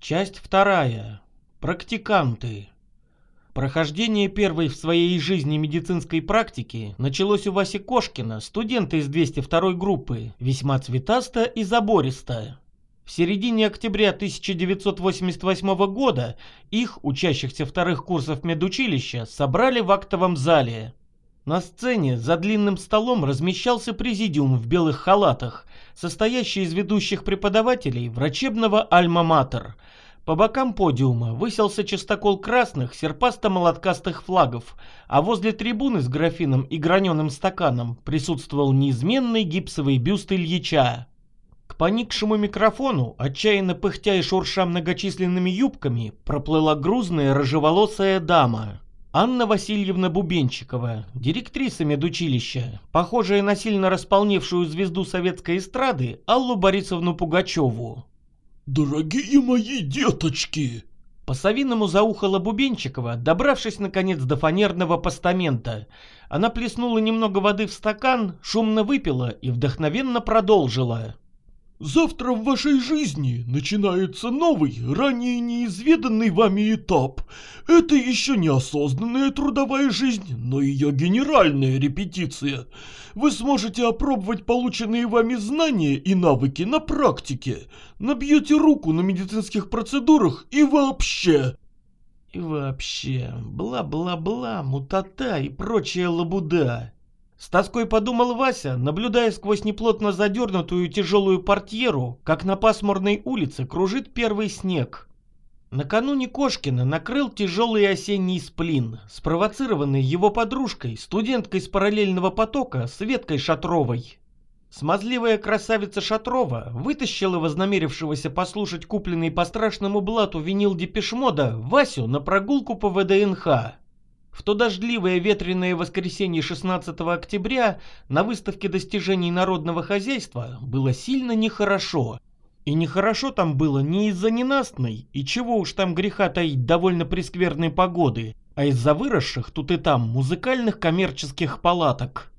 Часть вторая. Практиканты. Прохождение первой в своей жизни медицинской практики началось у Васи Кошкина, студента из 202 группы, весьма цветасто и забористо. В середине октября 1988 года их, учащихся вторых курсов медучилища, собрали в актовом зале. На сцене за длинным столом размещался президиум в белых халатах, состоящий из ведущих преподавателей врачебного альма-матер. По бокам подиума выселся частокол красных серпасто-молоткастых флагов, а возле трибуны с графином и граненым стаканом присутствовал неизменный гипсовый бюст Ильича. К поникшему микрофону, отчаянно пыхтя и шурша многочисленными юбками, проплыла грузная рыжеволосая дама. Анна Васильевна Бубенчикова, директриса медучилища, похожая на сильно располневшую звезду советской эстрады Аллу Борисовну Пугачеву. «Дорогие мои деточки!» По-совиному заухала Бубенчикова, добравшись наконец до фанерного постамента. Она плеснула немного воды в стакан, шумно выпила и вдохновенно продолжила. Завтра в вашей жизни начинается новый, ранее неизведанный вами этап. Это еще не осознанная трудовая жизнь, но ее генеральная репетиция. Вы сможете опробовать полученные вами знания и навыки на практике. Набьете руку на медицинских процедурах и вообще. И вообще, бла-бла-бла, мутата и прочая лабуда. С тоской подумал Вася, наблюдая сквозь неплотно задернутую тяжелую портьеру, как на пасмурной улице кружит первый снег. Накануне Кошкина накрыл тяжелый осенний сплин, спровоцированный его подружкой, студенткой с параллельного потока, Светкой Шатровой. Смазливая красавица Шатрова вытащила вознамерившегося послушать купленный по страшному блату винил Депешмода Васю на прогулку по ВДНХ. В то дождливое ветреное воскресенье 16 октября на выставке достижений народного хозяйства было сильно нехорошо. И нехорошо там было не из-за ненастной, и чего уж там греха таить довольно прескверной погоды, а из-за выросших тут и там музыкальных коммерческих палаток.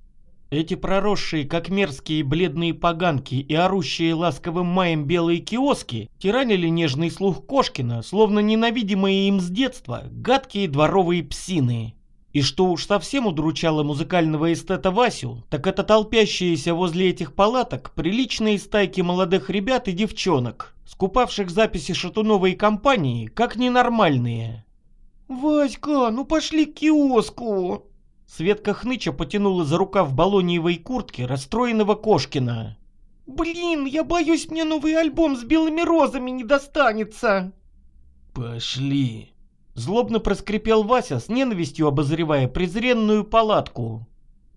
Эти проросшие, как мерзкие бледные поганки и орущие ласковым маем белые киоски, тиранили нежный слух Кошкина, словно ненавидимые им с детства, гадкие дворовые псины. И что уж совсем удручало музыкального эстета Васю, так это толпящиеся возле этих палаток приличные стайки молодых ребят и девчонок, скупавших записи шатуновой компании как ненормальные. «Васька, ну пошли к киоску!» Светка хныча потянула за рукав баллониевой куртки расстроенного Кошкина. «Блин, я боюсь, мне новый альбом с белыми розами не достанется!» «Пошли!» Злобно проскрипел Вася с ненавистью обозревая презренную палатку.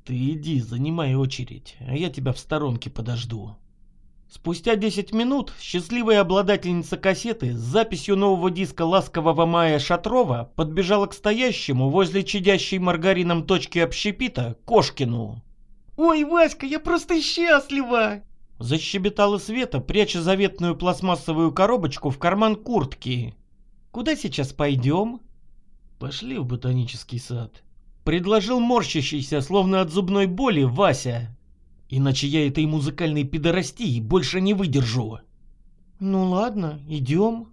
«Ты иди, занимай очередь, а я тебя в сторонке подожду». Спустя 10 минут счастливая обладательница кассеты с записью нового диска «Ласкового мая» Шатрова подбежала к стоящему возле чадящей маргарином точки общепита Кошкину. «Ой, Васька, я просто счастлива!» Защебетала Света, пряча заветную пластмассовую коробочку в карман куртки. «Куда сейчас пойдем?» «Пошли в ботанический сад», — предложил морщащийся, словно от зубной боли, Вася. Иначе я этой музыкальной пидорастии больше не выдержу. Ну ладно, идем.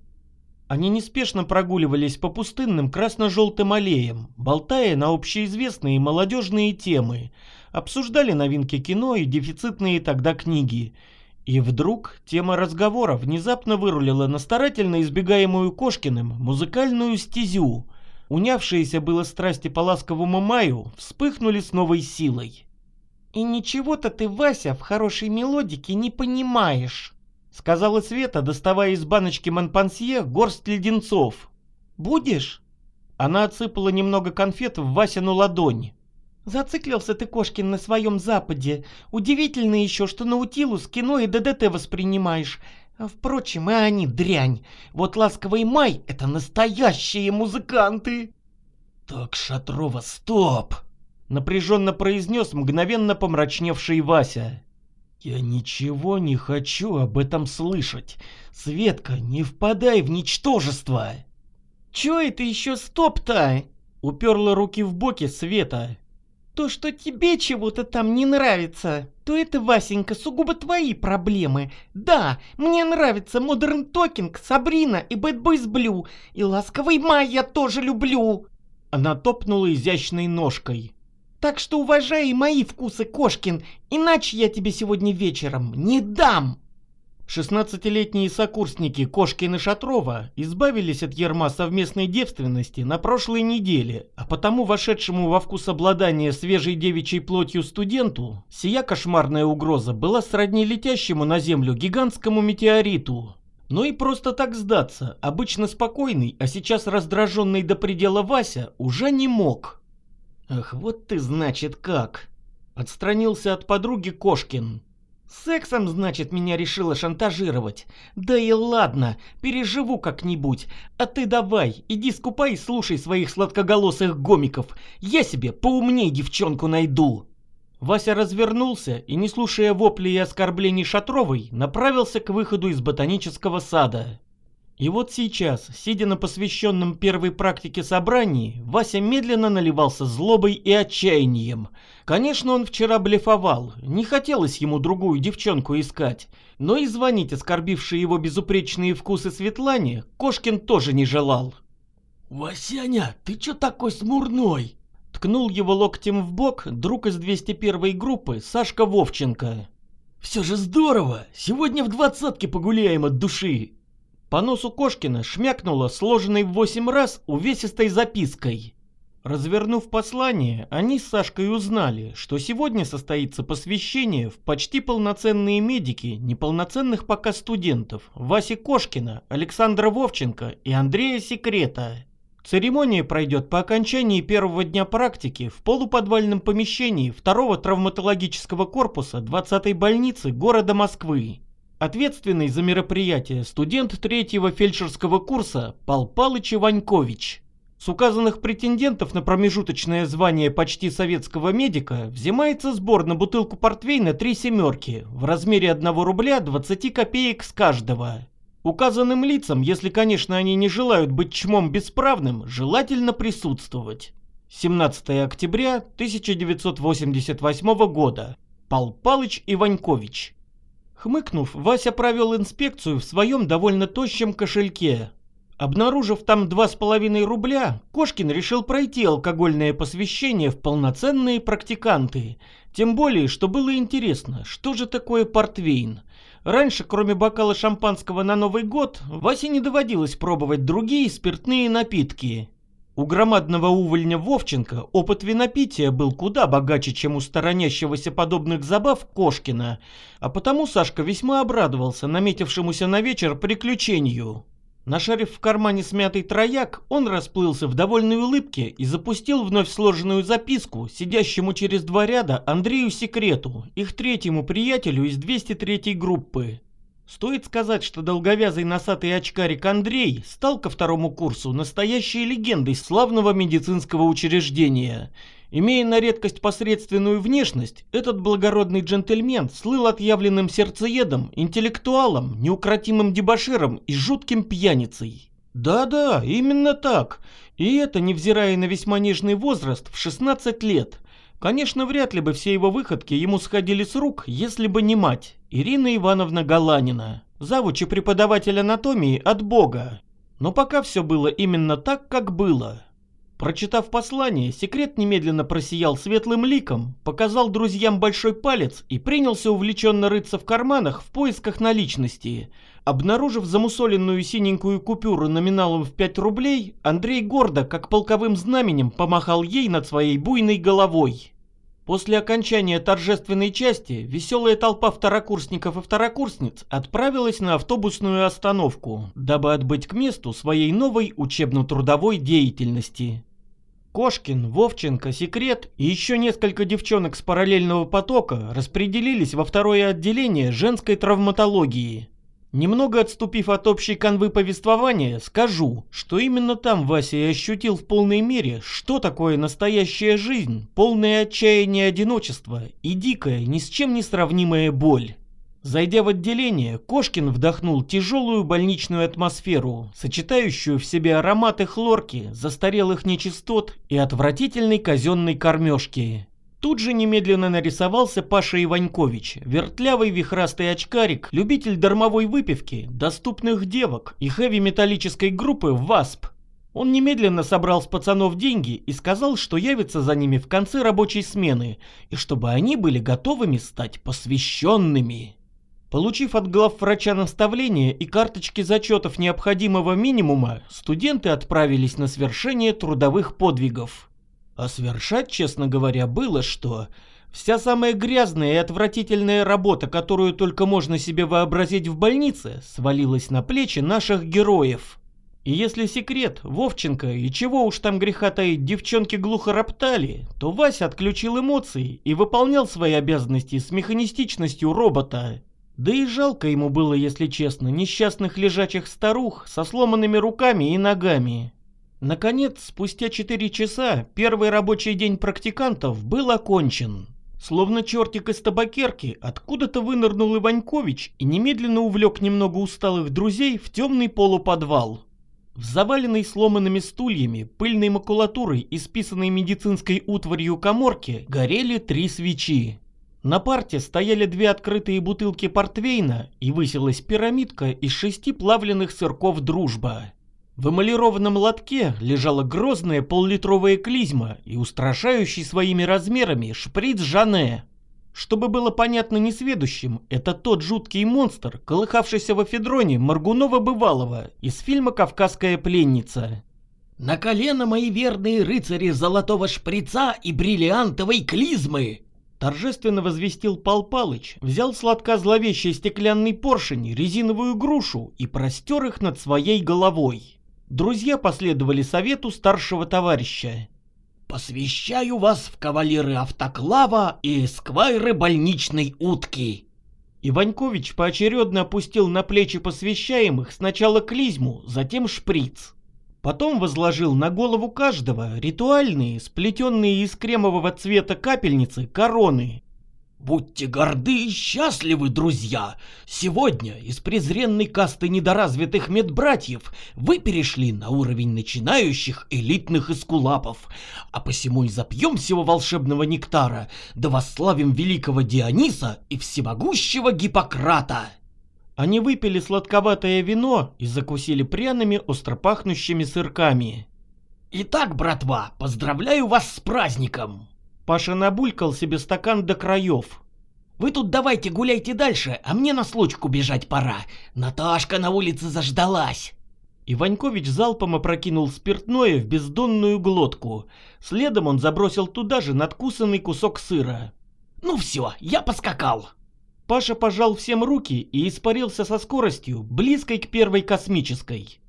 Они неспешно прогуливались по пустынным красно-желтым аллеям, болтая на общеизвестные молодежные темы, обсуждали новинки кино и дефицитные тогда книги. И вдруг тема разговора внезапно вырулила на старательно избегаемую Кошкиным музыкальную стезю. Унявшиеся было страсти по ласковому маю вспыхнули с новой силой. «И ничего-то ты, Вася, в хорошей мелодике не понимаешь», — сказала Света, доставая из баночки Монпансье горсть леденцов. «Будешь?» Она отсыпала немного конфет в Васину ладонь. «Зациклился ты, Кошкин, на своем Западе. Удивительно еще, что Наутилус, кино и ДДТ воспринимаешь. А впрочем, и они дрянь. Вот «Ласковый май» — это настоящие музыканты!» «Так, Шатрова, стоп!» Напряженно произнес мгновенно помрачневший Вася. «Я ничего не хочу об этом слышать. Светка, не впадай в ничтожество!» «Чё это еще стоп-то?» Уперла руки в боки Света. «То, что тебе чего-то там не нравится. что это, Васенька, сугубо твои проблемы. Да, мне нравится Modern Talking, Сабрина и Bad Boys Blue, и Ласковый Май я тоже люблю. Она топнула изящной ножкой. Так что уважай мои вкусы, Кошкин, иначе я тебе сегодня вечером не дам. Шестнадцатилетние сокурсники Кошкин и Шатрова избавились от ерма совместной девственности на прошлой неделе, а потому вошедшему во вкус обладания свежей девичьей плотью студенту сия кошмарная угроза была сродни летящему на землю гигантскому метеориту. Но и просто так сдаться, обычно спокойный, а сейчас раздраженный до предела Вася, уже не мог. «Ах, вот ты значит как!» Отстранился от подруги Кошкин. Сексом, значит, меня решила шантажировать. Да и ладно, переживу как-нибудь. А ты давай, иди скупай и слушай своих сладкоголосых гомиков. Я себе поумней девчонку найду. Вася развернулся и, не слушая воплей и оскорблений Шатровой, направился к выходу из ботанического сада. И вот сейчас, сидя на посвященном первой практике собрании, Вася медленно наливался злобой и отчаянием. Конечно, он вчера блефовал, не хотелось ему другую девчонку искать, но и звонить оскорбившей его безупречные вкусы Светлане Кошкин тоже не желал. «Васяня, ты чё такой смурной?» Ткнул его локтем в бок друг из 201 группы Сашка Вовченко. «Все же здорово! Сегодня в двадцатке погуляем от души!» По носу Кошкина шмякнуло сложенной в восемь раз увесистой запиской. Развернув послание, они с Сашкой узнали, что сегодня состоится посвящение в почти полноценные медики неполноценных пока студентов Васи Кошкина, Александра Вовченко и Андрея Секрета. Церемония пройдет по окончании первого дня практики в полуподвальном помещении второго травматологического корпуса 20-й больницы города Москвы. Ответственный за мероприятие студент третьего фельдшерского курса Пал Палыч Иванькович. С указанных претендентов на промежуточное звание почти советского медика взимается сбор на бутылку портвейна «Три семерки» в размере 1 рубля 20 копеек с каждого. Указанным лицам, если, конечно, они не желают быть чмом бесправным, желательно присутствовать. 17 октября 1988 года. Пал Палыч Иванькович. Хмыкнув, Вася провел инспекцию в своем довольно тощем кошельке. Обнаружив там два с половиной рубля, Кошкин решил пройти алкогольное посвящение в полноценные практиканты. Тем более, что было интересно, что же такое портвейн. Раньше, кроме бокала шампанского на Новый год, Васе не доводилось пробовать другие спиртные напитки. У громадного увольня Вовченко опыт винопития был куда богаче, чем у сторонящегося подобных забав Кошкина, а потому Сашка весьма обрадовался наметившемуся на вечер приключению. Нашарив в кармане смятый трояк, он расплылся в довольной улыбке и запустил вновь сложенную записку сидящему через два ряда Андрею Секрету, их третьему приятелю из 203 группы. Стоит сказать, что долговязый носатый очкарик Андрей стал ко второму курсу настоящей легендой славного медицинского учреждения. Имея на редкость посредственную внешность, этот благородный джентльмен слыл отъявленным сердцеедом, интеллектуалом, неукротимым дебоширом и жутким пьяницей. Да-да, именно так. И это невзирая на весьма нежный возраст в 16 лет – Конечно, вряд ли бы все его выходки ему сходили с рук, если бы не мать, Ирина Ивановна Галанина, завуч и преподаватель анатомии от Бога. Но пока все было именно так, как было. Прочитав послание, секрет немедленно просиял светлым ликом, показал друзьям большой палец и принялся увлеченно рыться в карманах в поисках наличности. Обнаружив замусоленную синенькую купюру номиналом в 5 рублей, Андрей гордо, как полковым знаменем, помахал ей над своей буйной головой. После окончания торжественной части веселая толпа второкурсников и второкурсниц отправилась на автобусную остановку, дабы отбыть к месту своей новой учебно-трудовой деятельности. Кошкин, Вовченко, Секрет и еще несколько девчонок с параллельного потока распределились во второе отделение женской травматологии. Немного отступив от общей канвы повествования, скажу, что именно там Вася и ощутил в полной мере, что такое настоящая жизнь, полное отчаяние одиночества и дикая, ни с чем не сравнимая боль. Зайдя в отделение, Кошкин вдохнул тяжелую больничную атмосферу, сочетающую в себе ароматы хлорки, застарелых нечистот и отвратительной казенной кормежки. Тут же немедленно нарисовался Паша Иванькович, вертлявый вихрастый очкарик, любитель дармовой выпивки, доступных девок и хэви-металлической группы «ВАСП». Он немедленно собрал с пацанов деньги и сказал, что явится за ними в конце рабочей смены, и чтобы они были готовыми стать посвященными. Получив от главврача наставления и карточки зачетов необходимого минимума, студенты отправились на свершение трудовых подвигов. А совершать, честно говоря, было что. Вся самая грязная и отвратительная работа, которую только можно себе вообразить в больнице, свалилась на плечи наших героев. И если секрет, Вовченко и чего уж там греха таить, девчонки глухо роптали, то Вася отключил эмоции и выполнял свои обязанности с механистичностью робота. Да и жалко ему было, если честно, несчастных лежачих старух со сломанными руками и ногами. Наконец, спустя 4 часа, первый рабочий день практикантов был окончен. Словно чертик из табакерки, откуда-то вынырнул Иванькович и немедленно увлек немного усталых друзей в темный полуподвал. В заваленной сломанными стульями, пыльной макулатурой и списанной медицинской утварью коморке горели три свечи. На парте стояли две открытые бутылки портвейна и высилась пирамидка из шести плавленных сырков «Дружба». В эмалированном лотке лежала грозная поллитровая клизма и устрашающий своими размерами шприц Жане. Чтобы было понятно несведущим, это тот жуткий монстр, колыхавшийся в эфедроне Маргунова-Бывалова из фильма «Кавказская пленница». «На колено мои верные рыцари золотого шприца и бриллиантовой клизмы!» Торжественно возвестил Пал Палыч, взял сладко зловещий стеклянный поршень, резиновую грушу и простер их над своей головой. Друзья последовали совету старшего товарища. «Посвящаю вас в кавалеры автоклава и эсквайры больничной утки!» Иванькович поочередно опустил на плечи посвящаемых сначала клизму, затем шприц. Потом возложил на голову каждого ритуальные, сплетенные из кремового цвета капельницы, короны, Будьте горды и счастливы, друзья! Сегодня из презренной касты недоразвитых медбратьев вы перешли на уровень начинающих элитных эскулапов, а посему и запьем всего волшебного нектара, да восславим великого Диониса и всемогущего Гиппократа!» Они выпили сладковатое вино и закусили пряными остропахнущими сырками. «Итак, братва, поздравляю вас с праздником!» Паша набулькал себе стакан до краев. «Вы тут давайте гуляйте дальше, а мне на случку бежать пора. Наташка на улице заждалась». Иванькович залпом опрокинул спиртное в бездонную глотку. Следом он забросил туда же надкусанный кусок сыра. «Ну все, я поскакал!» Паша пожал всем руки и испарился со скоростью, близкой к первой космической.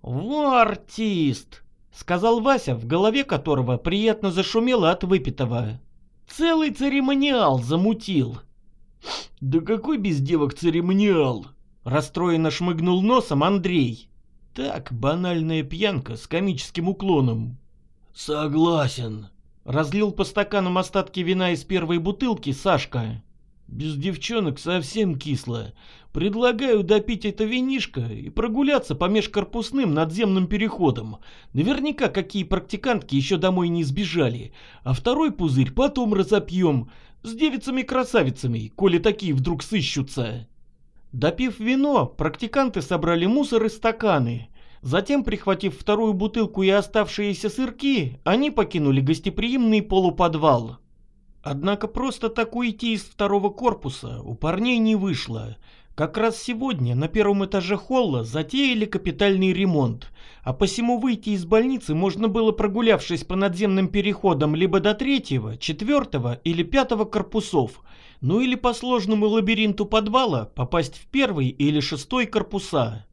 «Во артист!» сказал Вася, в голове которого приятно зашумело от выпитого. Целый церемониал замутил. Да какой без девок церемониал? Расстроенно шмыгнул носом Андрей. Так, банальная пьянка с комическим уклоном. Согласен. Разлил по стаканам остатки вина из первой бутылки Сашка. Без девчонок совсем кисло. Предлагаю допить это винишко и прогуляться по межкорпусным надземным переходам. Наверняка какие практикантки еще домой не сбежали. А второй пузырь потом разопьем. С девицами-красавицами, коли такие вдруг сыщутся. Допив вино, практиканты собрали мусор и стаканы. Затем, прихватив вторую бутылку и оставшиеся сырки, они покинули гостеприимный полуподвал. Однако просто так уйти из второго корпуса у парней не вышло. Как раз сегодня на первом этаже холла затеяли капитальный ремонт, а посему выйти из больницы можно было прогулявшись по надземным переходам либо до третьего, четвертого или пятого корпусов, ну или по сложному лабиринту подвала попасть в первый или шестой корпуса.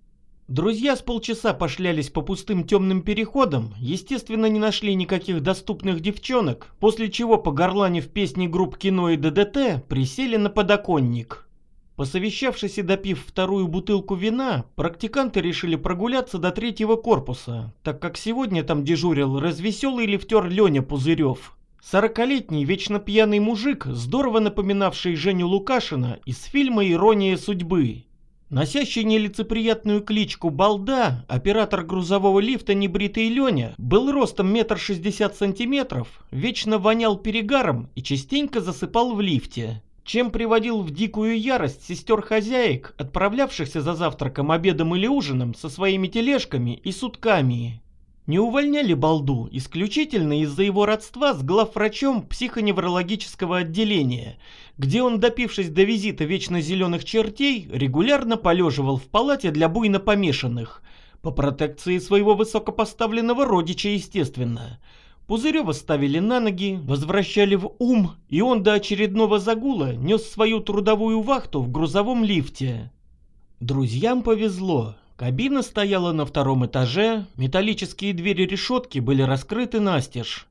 Друзья с полчаса пошлялись по пустым темным переходам, естественно не нашли никаких доступных девчонок, после чего по горлане в песне групп кино и ДДТ присели на подоконник. Посовещавшись и допив вторую бутылку вина, практиканты решили прогуляться до третьего корпуса, так как сегодня там дежурил развеселый лифтер Леня Пузырев. Сорокалетний вечно пьяный мужик, здорово напоминавший Женю Лукашина из фильма «Ирония судьбы». Носящий нелицеприятную кличку Балда, оператор грузового лифта небритый Леня, был ростом метр шестьдесят сантиметров, вечно вонял перегаром и частенько засыпал в лифте, чем приводил в дикую ярость сестер-хозяек, отправлявшихся за завтраком, обедом или ужином со своими тележками и сутками. Не увольняли Балду исключительно из-за его родства с главврачом психоневрологического отделения, где он, допившись до визита вечно зеленых чертей, регулярно полеживал в палате для буйно помешанных, по протекции своего высокопоставленного родича, естественно. Пузырева ставили на ноги, возвращали в ум, и он до очередного загула нес свою трудовую вахту в грузовом лифте. Друзьям повезло, Кабина стояла на втором этаже, металлические двери решетки были раскрыты настежь.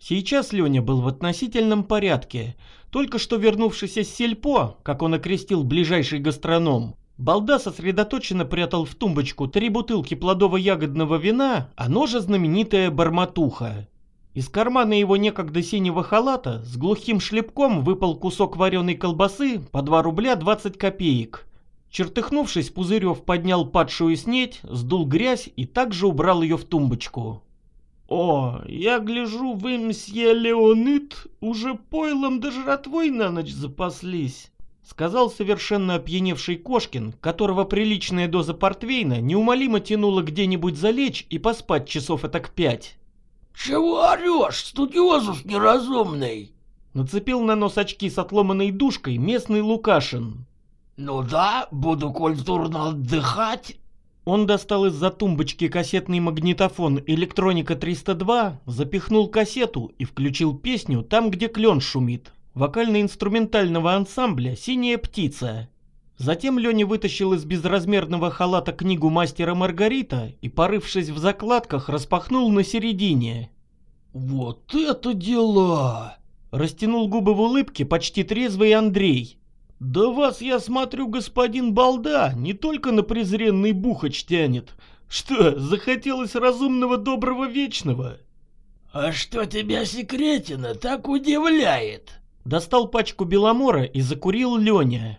Сейчас Леня был в относительном порядке, только что вернувшись из сельпо, как он окрестил ближайший гастроном. Балда сосредоточенно прятал в тумбочку три бутылки плодово-ягодного вина, а ножа знаменитая барматуха. Из кармана его некогда синего халата с глухим шлепком выпал кусок вареной колбасы по 2 рубля 20 копеек. Чертыхнувшись, Пузырев поднял падшую снеть, сдул грязь и также убрал ее в тумбочку. «О, я гляжу, вы, мсье Леонид, уже пойлом да жратвой на ночь запаслись», сказал совершенно опьяневший Кошкин, которого приличная доза портвейна неумолимо тянула где-нибудь залечь и поспать часов этак пять. «Чего орешь, студиозус неразумный?» Нацепил на нос очки с отломанной душкой местный Лукашин. «Ну да, буду культурно отдыхать». Он достал из-за тумбочки кассетный магнитофон «Электроника 302», запихнул кассету и включил песню «Там, где клен шумит» вокально-инструментального ансамбля «Синяя птица». Затем Леня вытащил из безразмерного халата книгу мастера Маргарита и, порывшись в закладках, распахнул на середине. «Вот это дела!» Растянул губы в улыбке почти трезвый Андрей. «Да вас, я смотрю, господин Балда, не только на презренный бухач тянет. Что, захотелось разумного доброго вечного?» «А что тебя, секретина, так удивляет?» Достал пачку беломора и закурил Леня.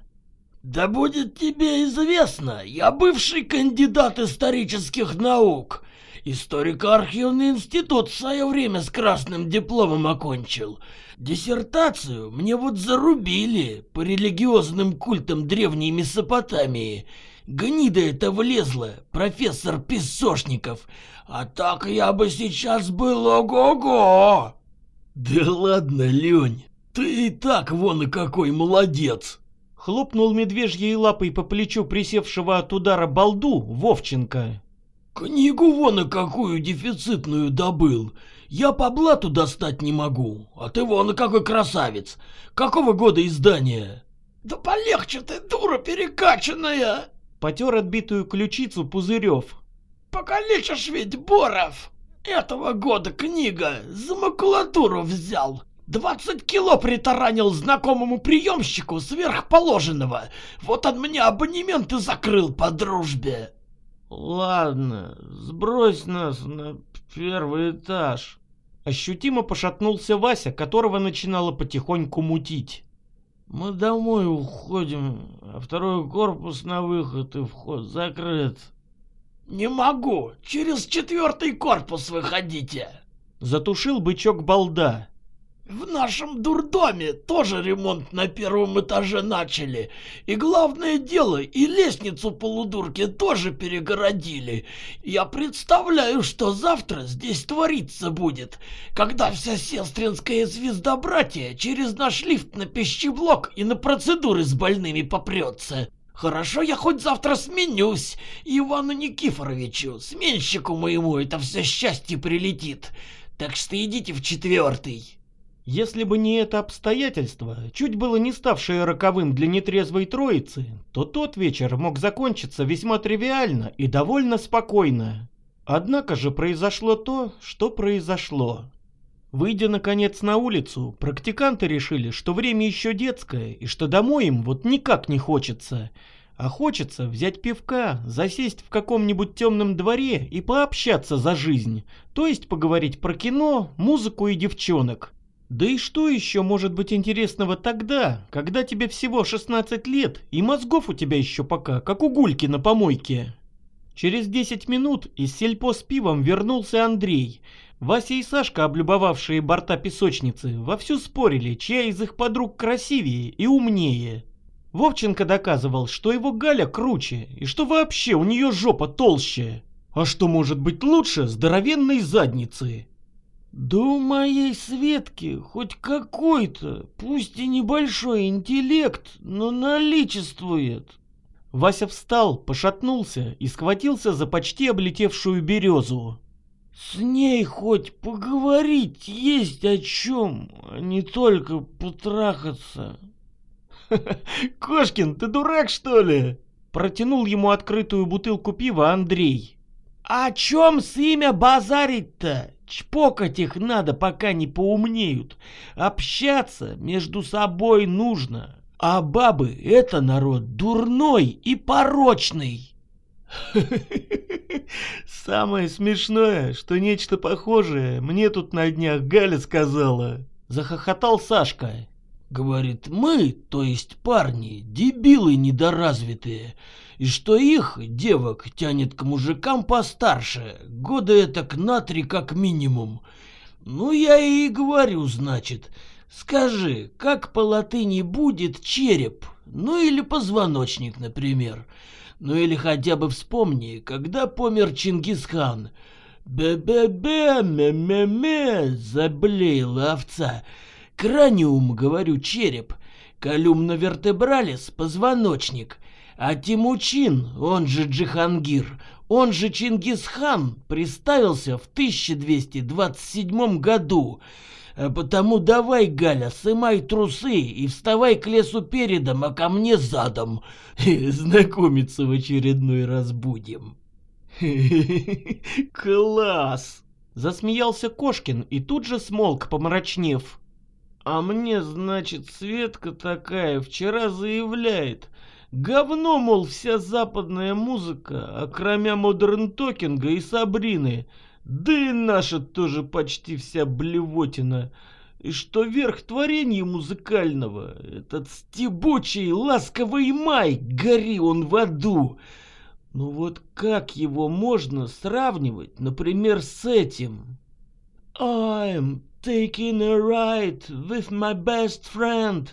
«Да будет тебе известно, я бывший кандидат исторических наук. Историко-архивный институт в свое время с красным дипломом окончил. Диссертацию мне вот зарубили по религиозным культам древней Месопотамии. Гнида это влезла, профессор Песошников. А так я бы сейчас был ого-го. Да ладно, Лень, ты и так вон и какой молодец. Хлопнул медвежьей лапой по плечу присевшего от удара балду Вовченко. Книгу вон и какую дефицитную добыл. Я по блату достать не могу, а ты вон и какой красавец. Какого года издания? Да полегче ты, дура перекачанная! Потер отбитую ключицу Пузырев. Покалечишь ведь, Боров! Этого года книга, за макулатуру взял. Двадцать кило притаранил знакомому приемщику сверхположенного. Вот он мне абонемент и закрыл по дружбе. Ладно, сбрось нас на первый этаж. Ощутимо пошатнулся Вася, которого начинало потихоньку мутить. Мы домой уходим, а второй корпус на выход и вход закрыт. Не могу, через четвертый корпус выходите. Затушил бычок балда. В нашем дурдоме тоже ремонт на первом этаже начали. И главное дело, и лестницу полудурки тоже перегородили. Я представляю, что завтра здесь твориться будет, когда вся сестринская звездобратья через наш лифт на пищеблок и на процедуры с больными попрется. Хорошо, я хоть завтра сменюсь. Ивану Никифоровичу, сменщику моему, это все счастье прилетит. Так что идите в четвертый. Если бы не это обстоятельство, чуть было не ставшее роковым для нетрезвой троицы, то тот вечер мог закончиться весьма тривиально и довольно спокойно. Однако же произошло то, что произошло. Выйдя наконец на улицу, практиканты решили, что время еще детское и что домой им вот никак не хочется, а хочется взять пивка, засесть в каком-нибудь темном дворе и пообщаться за жизнь, то есть поговорить про кино, музыку и девчонок. Да и что еще может быть интересного тогда, когда тебе всего 16 лет и мозгов у тебя еще пока, как у гульки на помойке? Через 10 минут из сельпо с пивом вернулся Андрей. Вася и Сашка, облюбовавшие борта песочницы, вовсю спорили, чья из их подруг красивее и умнее. Вовченко доказывал, что его Галя круче, и что вообще у нее жопа толще. А что может быть лучше здоровенной задницы? Да у моей Светки хоть какой-то, пусть и небольшой интеллект, но наличествует. Вася встал, пошатнулся и схватился за почти облетевшую березу. С ней хоть поговорить есть о чем, а не только потрахаться. Кошкин, ты дурак что ли? Протянул ему открытую бутылку пива Андрей. О чем с имя базарить-то? Чпокать их надо, пока не поумнеют. Общаться между собой нужно. А бабы — это народ дурной и порочный. Самое смешное, что нечто похожее мне тут на днях Галя сказала. Захохотал Сашка. Говорит, мы, то есть парни, дебилы недоразвитые, и что их, девок, тянет к мужикам постарше, года это к на три как минимум. Ну, я и говорю, значит, скажи, как по латыни будет череп, ну или позвоночник, например. Ну или хотя бы вспомни, когда помер Чингисхан. Бе-бе-бе, ме-ме-ме, заблеяла овца. Краниум, говорю, череп. Колюмна вертебралис, позвоночник. А Тимучин, он же Джихангир, он же Чингисхан, приставился в 1227 году. А потому давай, Галя, сымай трусы и вставай к лесу передом, а ко мне задом. Знакомиться в очередной раз будем. Класс! Засмеялся Кошкин и тут же смолк, помрачнев. А мне, значит, Светка такая вчера заявляет. Говно, мол, вся западная музыка, а кроме модерн токинга и Сабрины. Да и наша тоже почти вся блевотина. И что верх творения музыкального, этот стебучий ласковый май, гори он в аду. Ну вот как его можно сравнивать, например, с этим? I'm taking a ride with my best friend.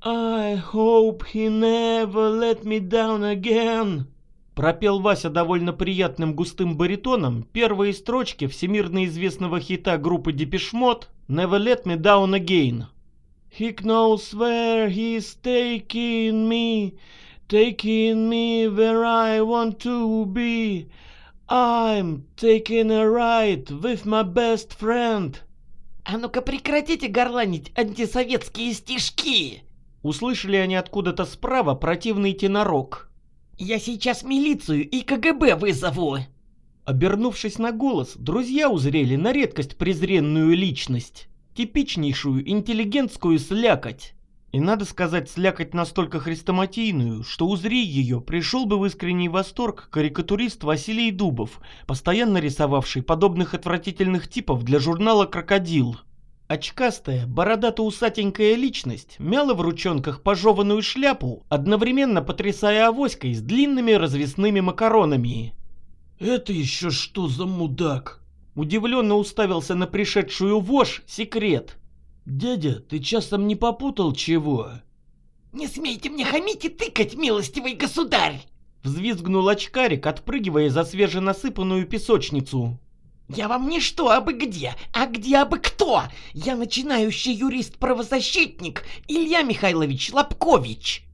I hope he never let me down again. Пропел Вася довольно приятным густым баритоном первые строчки всемирно известного хита группы Депешмот «Never Let Me Down Again». He knows where he's taking me, taking me where I want to be. I'm taking a ride with my best friend. А ну-ка прекратите горланить антисоветские стишки! Услышали они откуда-то справа противный тенорок. Я сейчас милицию и КГБ вызову. Обернувшись на голос, друзья узрели на редкость презренную личность, типичнейшую интеллигентскую слякоть. И надо сказать, слякоть настолько хрестоматийную, что узри ее, пришел бы в искренний восторг карикатурист Василий Дубов, постоянно рисовавший подобных отвратительных типов для журнала «Крокодил». Очкастая, бородато-усатенькая личность мяла в ручонках пожеванную шляпу, одновременно потрясая авоськой с длинными развесными макаронами. «Это еще что за мудак?» Удивленно уставился на пришедшую вошь секрет. «Дядя, ты часом не попутал чего?» «Не смейте мне хамить и тыкать, милостивый государь!» Взвизгнул очкарик, отпрыгивая за свеженасыпанную песочницу. «Я вам не что, абы где, а где абы кто! Я начинающий юрист-правозащитник Илья Михайлович Лобкович!»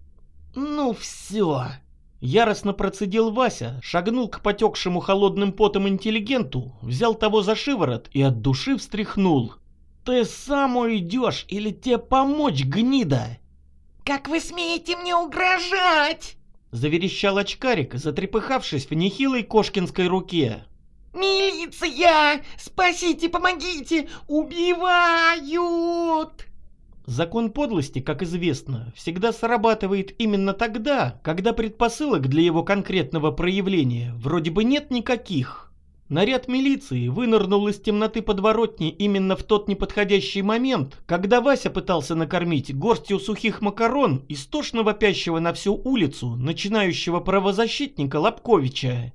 «Ну все!» Яростно процедил Вася, шагнул к потекшему холодным потом интеллигенту, взял того за шиворот и от души встряхнул. «Ты сам уйдешь или тебе помочь, гнида?» «Как вы смеете мне угрожать?» Заверещал очкарик, затрепыхавшись в нехилой кошкинской руке. «Милиция! Спасите, помогите! Убивают!» Закон подлости, как известно, всегда срабатывает именно тогда, когда предпосылок для его конкретного проявления вроде бы нет никаких. Наряд милиции вынырнул из темноты подворотни именно в тот неподходящий момент, когда Вася пытался накормить горстью сухих макарон истошно вопящего на всю улицу начинающего правозащитника Лобковича.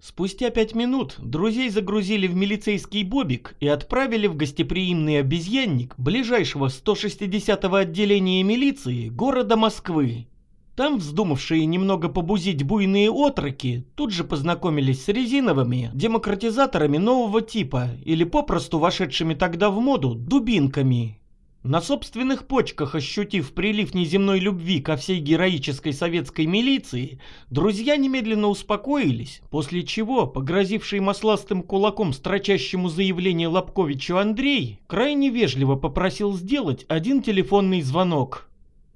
Спустя пять минут друзей загрузили в милицейский бобик и отправили в гостеприимный обезьянник ближайшего 160-го отделения милиции города Москвы. Там вздумавшие немного побузить буйные отроки тут же познакомились с резиновыми демократизаторами нового типа или попросту вошедшими тогда в моду дубинками. На собственных почках ощутив прилив неземной любви ко всей героической советской милиции, друзья немедленно успокоились, после чего, погрозивший масластым кулаком строчащему заявление Лобковичу Андрей, крайне вежливо попросил сделать один телефонный звонок.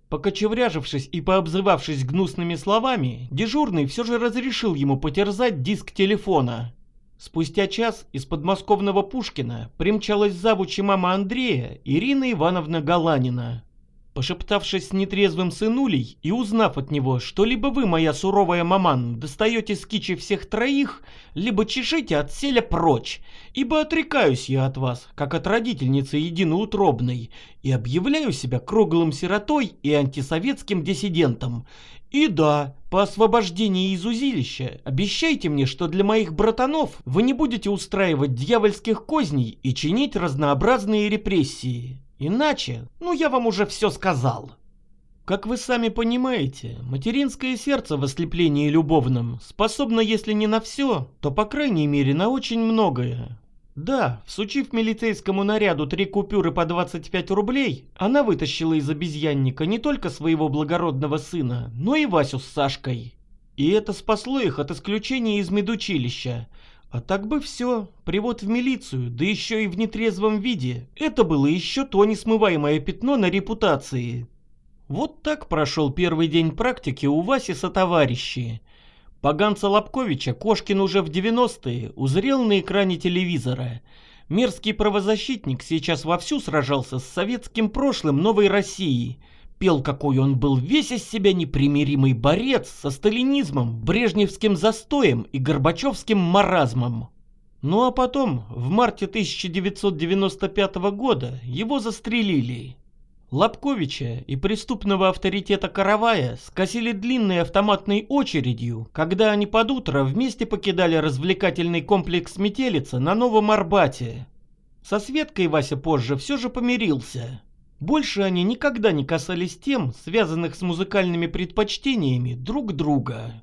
Покочевряжившись и пообзывавшись гнусными словами, дежурный все же разрешил ему потерзать диск телефона. Спустя час из подмосковного Пушкина примчалась завучи мама Андрея Ирина Ивановна Галанина. Пошептавшись с нетрезвым сынулей и узнав от него, что либо вы, моя суровая маман, достаете скичи всех троих, либо чешите от селя прочь, ибо отрекаюсь я от вас, как от родительницы единоутробной, и объявляю себя круглым сиротой и антисоветским диссидентом. И да, по освобождении из узилища обещайте мне, что для моих братанов вы не будете устраивать дьявольских козней и чинить разнообразные репрессии. Иначе, ну я вам уже все сказал. Как вы сами понимаете, материнское сердце в ослеплении любовном способно, если не на все, то по крайней мере на очень многое. Да, всучив милицейскому наряду три купюры по 25 рублей, она вытащила из обезьянника не только своего благородного сына, но и Васю с Сашкой. И это спасло их от исключения из медучилища, а так бы все, привод в милицию, да еще и в нетрезвом виде. Это было еще то несмываемое пятно на репутации. Вот так прошел первый день практики у Васи сотоварищи. Поганца Лобковича Кошкин уже в 90-е узрел на экране телевизора. Мерзкий правозащитник сейчас вовсю сражался с советским прошлым новой России – пел, какой он был весь из себя непримиримый борец со сталинизмом, брежневским застоем и горбачевским маразмом. Ну а потом, в марте 1995 года, его застрелили. Лобковича и преступного авторитета Каравая скосили длинной автоматной очередью, когда они под утро вместе покидали развлекательный комплекс «Метелица» на Новом Арбате. Со Светкой Вася позже все же помирился. Больше они никогда не касались тем, связанных с музыкальными предпочтениями друг друга.